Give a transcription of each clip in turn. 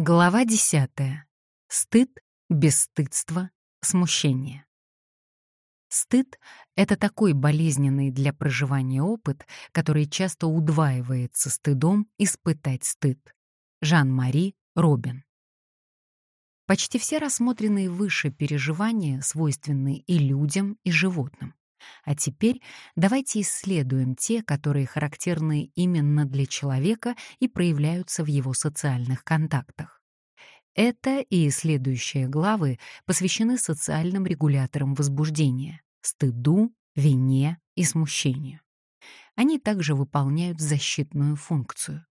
Глава 10. Стыд, бесстыдство, смущение. Стыд — это такой болезненный для проживания опыт, который часто удваивается стыдом испытать стыд. Жан-Мари Робин. Почти все рассмотренные выше переживания свойственны и людям, и животным. А теперь давайте исследуем те, которые характерны именно для человека и проявляются в его социальных контактах. Это и следующие главы посвящены социальным регуляторам возбуждения — стыду, вине и смущению. Они также выполняют защитную функцию.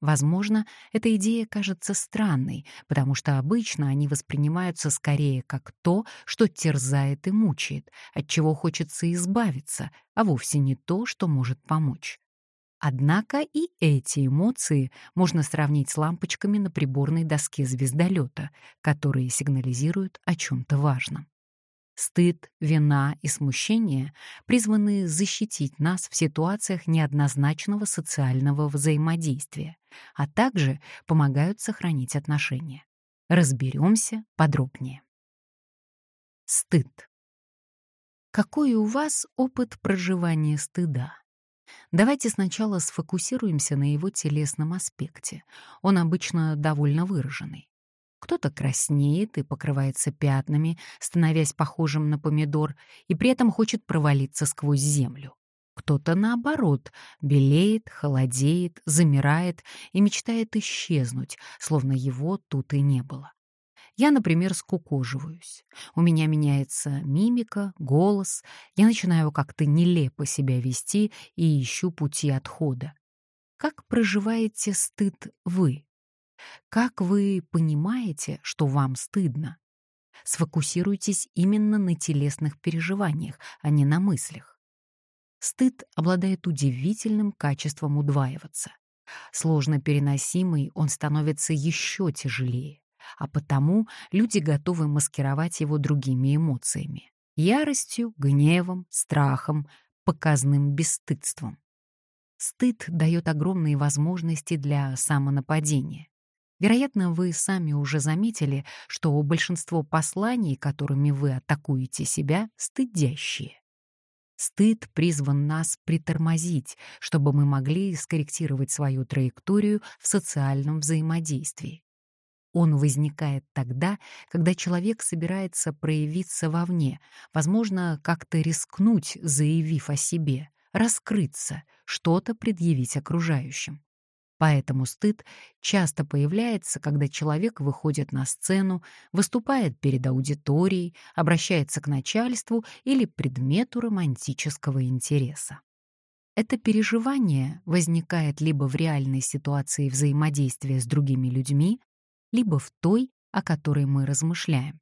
Возможно, эта идея кажется странной, потому что обычно они воспринимаются скорее как то, что терзает и мучает, от чего хочется избавиться, а вовсе не то, что может помочь. Однако и эти эмоции можно сравнить с лампочками на приборной доске звездолета, которые сигнализируют о чем-то важном. Стыд, вина и смущение призваны защитить нас в ситуациях неоднозначного социального взаимодействия, а также помогают сохранить отношения. Разберемся подробнее. Стыд. Какой у вас опыт проживания стыда? Давайте сначала сфокусируемся на его телесном аспекте. Он обычно довольно выраженный. Кто-то краснеет и покрывается пятнами, становясь похожим на помидор, и при этом хочет провалиться сквозь землю. Кто-то, наоборот, белеет, холодеет, замирает и мечтает исчезнуть, словно его тут и не было. Я, например, скукоживаюсь. У меня меняется мимика, голос, я начинаю как-то нелепо себя вести и ищу пути отхода. Как проживаете стыд вы? Как вы понимаете, что вам стыдно? Сфокусируйтесь именно на телесных переживаниях, а не на мыслях. Стыд обладает удивительным качеством удваиваться. Сложно переносимый он становится еще тяжелее, а потому люди готовы маскировать его другими эмоциями — яростью, гневом, страхом, показным бесстыдством. Стыд дает огромные возможности для самонападения. Вероятно, вы сами уже заметили, что большинство посланий, которыми вы атакуете себя, стыдящие. Стыд призван нас притормозить, чтобы мы могли скорректировать свою траекторию в социальном взаимодействии. Он возникает тогда, когда человек собирается проявиться вовне, возможно, как-то рискнуть, заявив о себе, раскрыться, что-то предъявить окружающим. Поэтому стыд часто появляется, когда человек выходит на сцену, выступает перед аудиторией, обращается к начальству или предмету романтического интереса. Это переживание возникает либо в реальной ситуации взаимодействия с другими людьми, либо в той, о которой мы размышляем.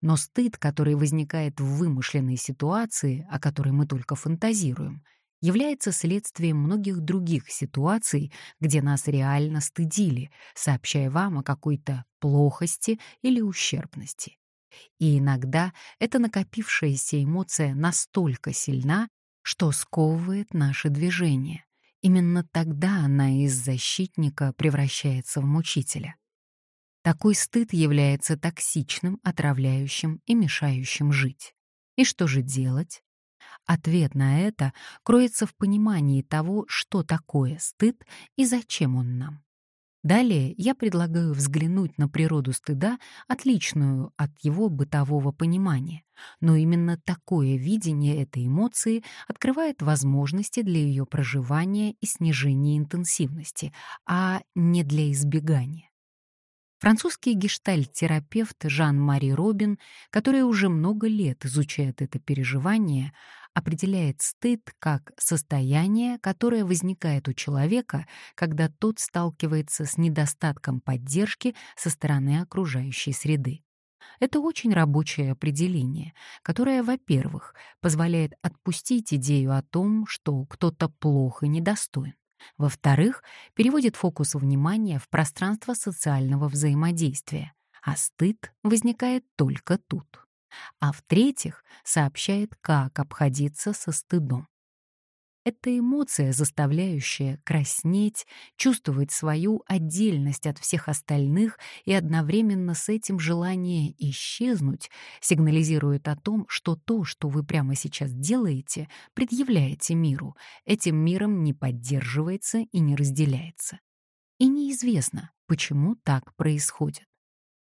Но стыд, который возникает в вымышленной ситуации, о которой мы только фантазируем, является следствием многих других ситуаций, где нас реально стыдили, сообщая вам о какой-то плохости или ущербности. И иногда эта накопившаяся эмоция настолько сильна, что сковывает наши движения. Именно тогда она из защитника превращается в мучителя. Такой стыд является токсичным, отравляющим и мешающим жить. И что же делать? Ответ на это кроется в понимании того, что такое стыд и зачем он нам. Далее я предлагаю взглянуть на природу стыда, отличную от его бытового понимания. Но именно такое видение этой эмоции открывает возможности для ее проживания и снижения интенсивности, а не для избегания. Французский гештальт-терапевт Жан-Мари Робин, который уже много лет изучает это переживание, определяет стыд как состояние, которое возникает у человека, когда тот сталкивается с недостатком поддержки со стороны окружающей среды. Это очень рабочее определение, которое, во-первых, позволяет отпустить идею о том, что кто-то плохо недостоин. Во-вторых, переводит фокус внимания в пространство социального взаимодействия, а стыд возникает только тут. А в-третьих, сообщает, как обходиться со стыдом. Это эмоция, заставляющая краснеть, чувствовать свою отдельность от всех остальных и одновременно с этим желание исчезнуть, сигнализирует о том, что то, что вы прямо сейчас делаете, предъявляете миру, этим миром не поддерживается и не разделяется. И неизвестно, почему так происходит.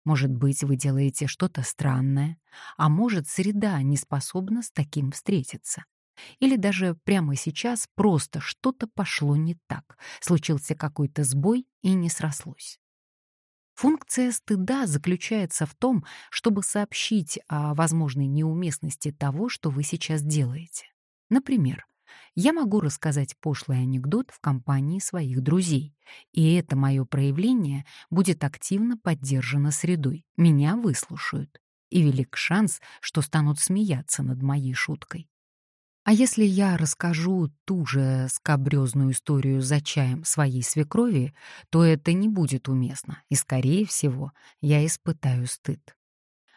Может быть, вы делаете что-то странное, а может, среда не способна с таким встретиться. Или даже прямо сейчас просто что-то пошло не так, случился какой-то сбой и не срослось. Функция стыда заключается в том, чтобы сообщить о возможной неуместности того, что вы сейчас делаете. Например, я могу рассказать пошлый анекдот в компании своих друзей, и это мое проявление будет активно поддержано средой, меня выслушают, и велик шанс, что станут смеяться над моей шуткой. А если я расскажу ту же скабрёзную историю за чаем своей свекрови, то это не будет уместно, и, скорее всего, я испытаю стыд.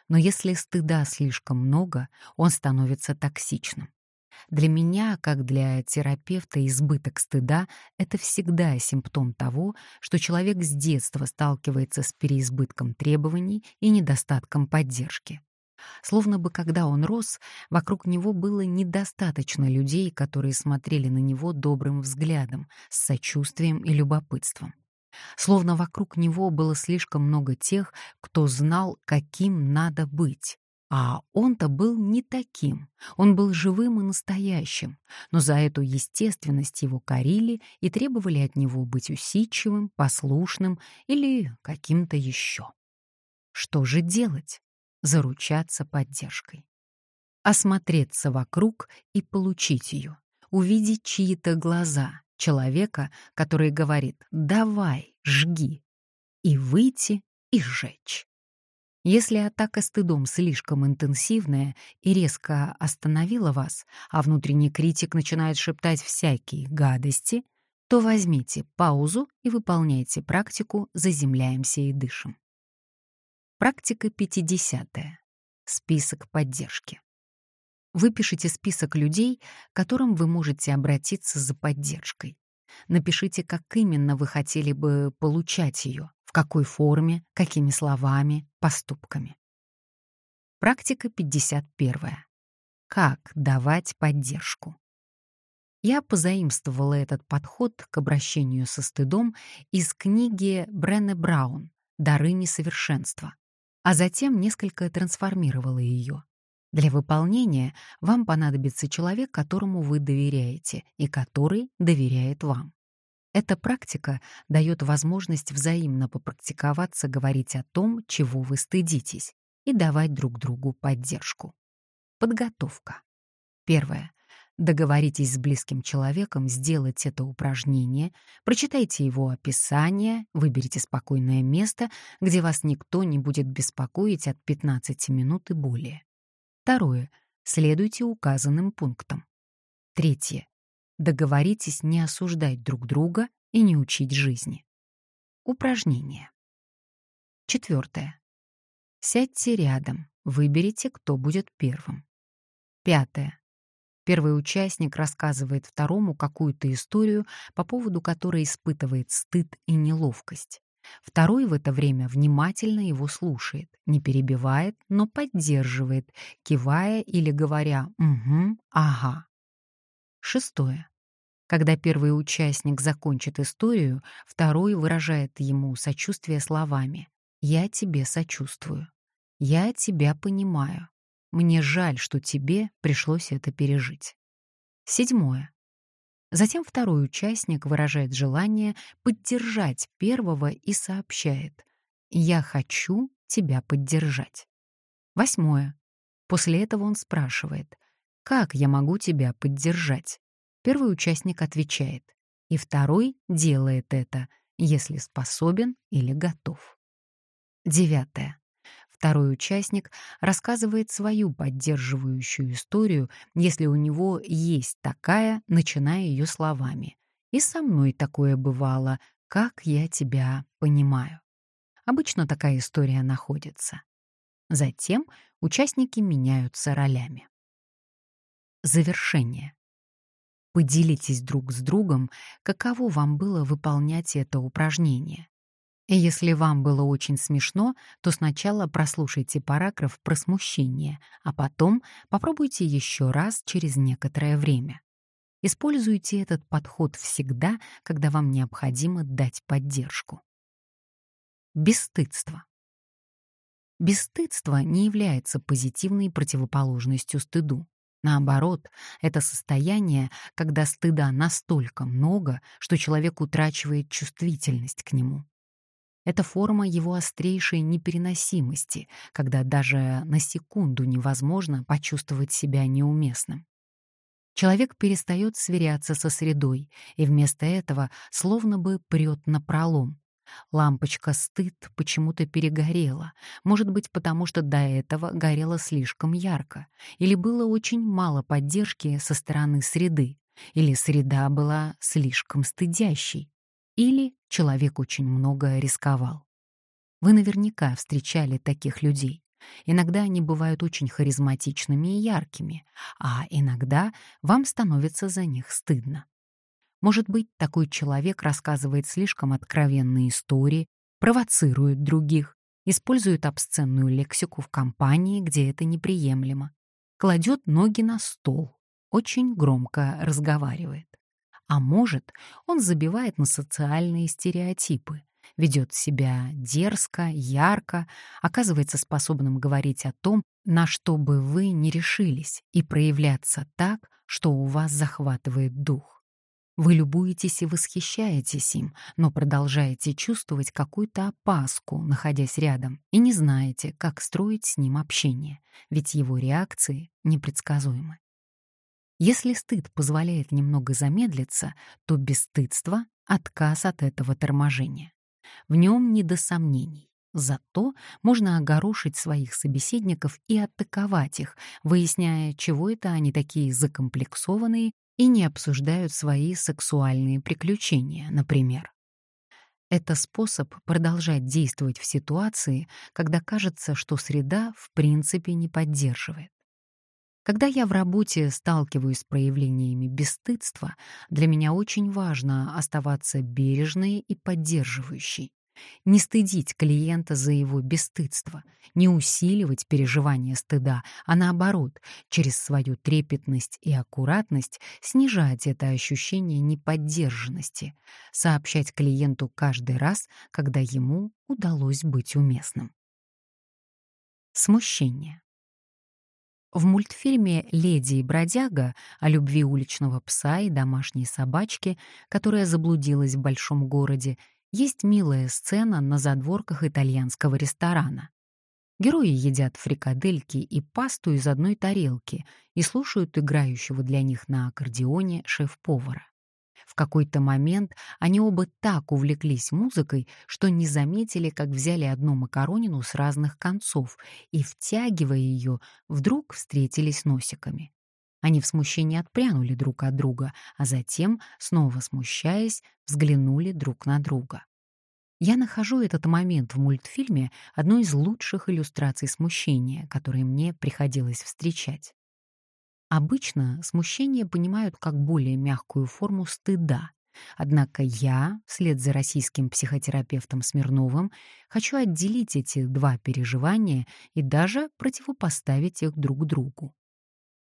Но если стыда слишком много, он становится токсичным. Для меня, как для терапевта, избыток стыда — это всегда симптом того, что человек с детства сталкивается с переизбытком требований и недостатком поддержки. Словно бы, когда он рос, вокруг него было недостаточно людей, которые смотрели на него добрым взглядом, с сочувствием и любопытством. Словно вокруг него было слишком много тех, кто знал, каким надо быть. А он-то был не таким. Он был живым и настоящим, но за эту естественность его корили и требовали от него быть усидчивым, послушным или каким-то еще. Что же делать? заручаться поддержкой. Осмотреться вокруг и получить ее, увидеть чьи-то глаза, человека, который говорит «давай, жги», и выйти и сжечь. Если атака стыдом слишком интенсивная и резко остановила вас, а внутренний критик начинает шептать всякие гадости, то возьмите паузу и выполняйте практику «Заземляемся и дышим». Практика 50. Список поддержки. Выпишите список людей, к которым вы можете обратиться за поддержкой. Напишите, как именно вы хотели бы получать ее, какой форме, какими словами, поступками. Практика 51. Как давать поддержку. Я позаимствовала этот подход к обращению со стыдом из книги Брене Браун «Дары несовершенства», а затем несколько трансформировала ее. Для выполнения вам понадобится человек, которому вы доверяете и который доверяет вам. Эта практика дает возможность взаимно попрактиковаться говорить о том, чего вы стыдитесь, и давать друг другу поддержку. Подготовка. Первое. Договоритесь с близким человеком сделать это упражнение, прочитайте его описание, выберите спокойное место, где вас никто не будет беспокоить от 15 минут и более. Второе. Следуйте указанным пунктам. Третье. Договоритесь не осуждать друг друга и не учить жизни. Упражнение. Четвертое. Сядьте рядом, выберите, кто будет первым. Пятое. Первый участник рассказывает второму какую-то историю, по поводу которой испытывает стыд и неловкость. Второй в это время внимательно его слушает, не перебивает, но поддерживает, кивая или говоря «угу», «ага». Шестое. Когда первый участник закончит историю, второй выражает ему сочувствие словами «Я тебе сочувствую», «Я тебя понимаю», мне жаль, что тебе пришлось это пережить. Седьмое. Затем второй участник выражает желание поддержать первого и сообщает «Я хочу тебя поддержать». Восьмое. После этого он спрашивает «Как я могу тебя поддержать?» Первый участник отвечает, и второй делает это, если способен или готов. Девятое. Второй участник рассказывает свою поддерживающую историю, если у него есть такая, начиная ее словами. «И со мной такое бывало, как я тебя понимаю». Обычно такая история находится. Затем участники меняются ролями. Завершение. Поделитесь друг с другом, каково вам было выполнять это упражнение. Если вам было очень смешно, то сначала прослушайте параграф про смущение, а потом попробуйте еще раз через некоторое время. Используйте этот подход всегда, когда вам необходимо дать поддержку. Бесстыдство. Бесстыдство не является позитивной противоположностью стыду. Наоборот, это состояние, когда стыда настолько много, что человек утрачивает чувствительность к нему. Это форма его острейшей непереносимости, когда даже на секунду невозможно почувствовать себя неуместным. Человек перестает сверяться со средой и вместо этого словно бы прет на пролом, Лампочка стыд почему-то перегорела, может быть, потому что до этого горела слишком ярко, или было очень мало поддержки со стороны среды, или среда была слишком стыдящей, или человек очень много рисковал. Вы наверняка встречали таких людей. Иногда они бывают очень харизматичными и яркими, а иногда вам становится за них стыдно. Может быть, такой человек рассказывает слишком откровенные истории, провоцирует других, использует обсценную лексику в компании, где это неприемлемо, кладет ноги на стол, очень громко разговаривает. А может, он забивает на социальные стереотипы, ведет себя дерзко, ярко, оказывается способным говорить о том, на что бы вы не решились, и проявляться так, что у вас захватывает дух. Вы любуетесь и восхищаетесь им, но продолжаете чувствовать какую-то опаску, находясь рядом, и не знаете, как строить с ним общение, ведь его реакции непредсказуемы. Если стыд позволяет немного замедлиться, то бесстыдство — отказ от этого торможения. В нем не до сомнений. Зато можно огорошить своих собеседников и атаковать их, выясняя, чего это они такие закомплексованные и не обсуждают свои сексуальные приключения, например. Это способ продолжать действовать в ситуации, когда кажется, что среда в принципе не поддерживает. Когда я в работе сталкиваюсь с проявлениями бесстыдства, для меня очень важно оставаться бережной и поддерживающей не стыдить клиента за его бесстыдство, не усиливать переживание стыда, а наоборот, через свою трепетность и аккуратность снижать это ощущение неподдержанности, сообщать клиенту каждый раз, когда ему удалось быть уместным. Смущение. В мультфильме «Леди и бродяга» о любви уличного пса и домашней собачки, которая заблудилась в большом городе, есть милая сцена на задворках итальянского ресторана. Герои едят фрикадельки и пасту из одной тарелки и слушают играющего для них на аккордеоне шеф-повара. В какой-то момент они оба так увлеклись музыкой, что не заметили, как взяли одну макаронину с разных концов и, втягивая ее, вдруг встретились носиками. Они в смущении отпрянули друг от друга, а затем, снова смущаясь, взглянули друг на друга. Я нахожу этот момент в мультфильме одной из лучших иллюстраций смущения, которые мне приходилось встречать. Обычно смущение понимают как более мягкую форму стыда, Однако я, вслед за российским психотерапевтом Смирновым, хочу отделить эти два переживания и даже противопоставить их друг другу.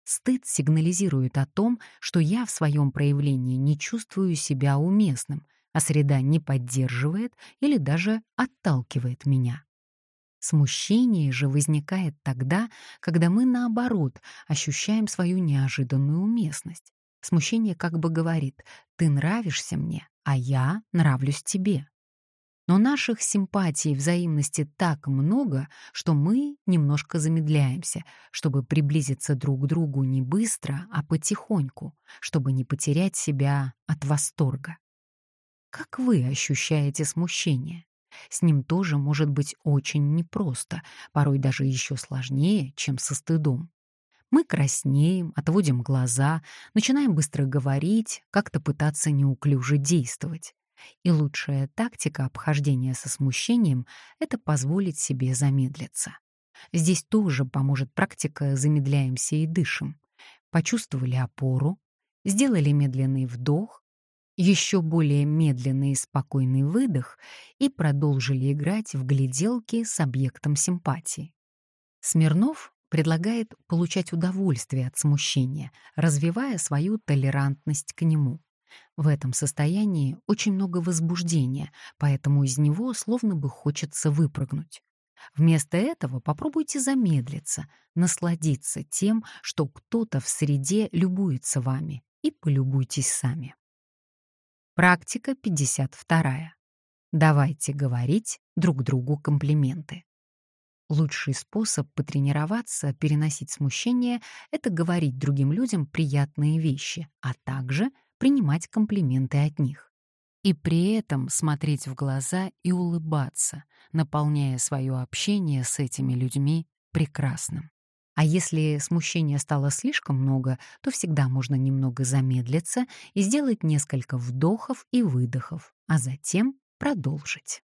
Стыд сигнализирует о том, что я в своем проявлении не чувствую себя уместным, а среда не поддерживает или даже отталкивает меня. Смущение же возникает тогда, когда мы, наоборот, ощущаем свою неожиданную уместность. Смущение как бы говорит «ты нравишься мне, а я нравлюсь тебе». Но наших симпатий и взаимности так много, что мы немножко замедляемся, чтобы приблизиться друг к другу не быстро, а потихоньку, чтобы не потерять себя от восторга. Как вы ощущаете смущение? С ним тоже может быть очень непросто, порой даже еще сложнее, чем со стыдом. Мы краснеем, отводим глаза, начинаем быстро говорить, как-то пытаться неуклюже действовать. И лучшая тактика обхождения со смущением — это позволить себе замедлиться. Здесь тоже поможет практика «замедляемся и дышим». Почувствовали опору, сделали медленный вдох, еще более медленный и спокойный выдох и продолжили играть в гляделки с объектом симпатии. Смирнов предлагает получать удовольствие от смущения, развивая свою толерантность к нему. В этом состоянии очень много возбуждения, поэтому из него словно бы хочется выпрыгнуть. Вместо этого попробуйте замедлиться, насладиться тем, что кто-то в среде любуется вами, и полюбуйтесь сами. Практика 52. Давайте говорить друг другу комплименты. Лучший способ потренироваться, переносить смущение — это говорить другим людям приятные вещи, а также принимать комплименты от них. И при этом смотреть в глаза и улыбаться, наполняя свое общение с этими людьми прекрасным. А если смущения стало слишком много, то всегда можно немного замедлиться и сделать несколько вдохов и выдохов, а затем продолжить.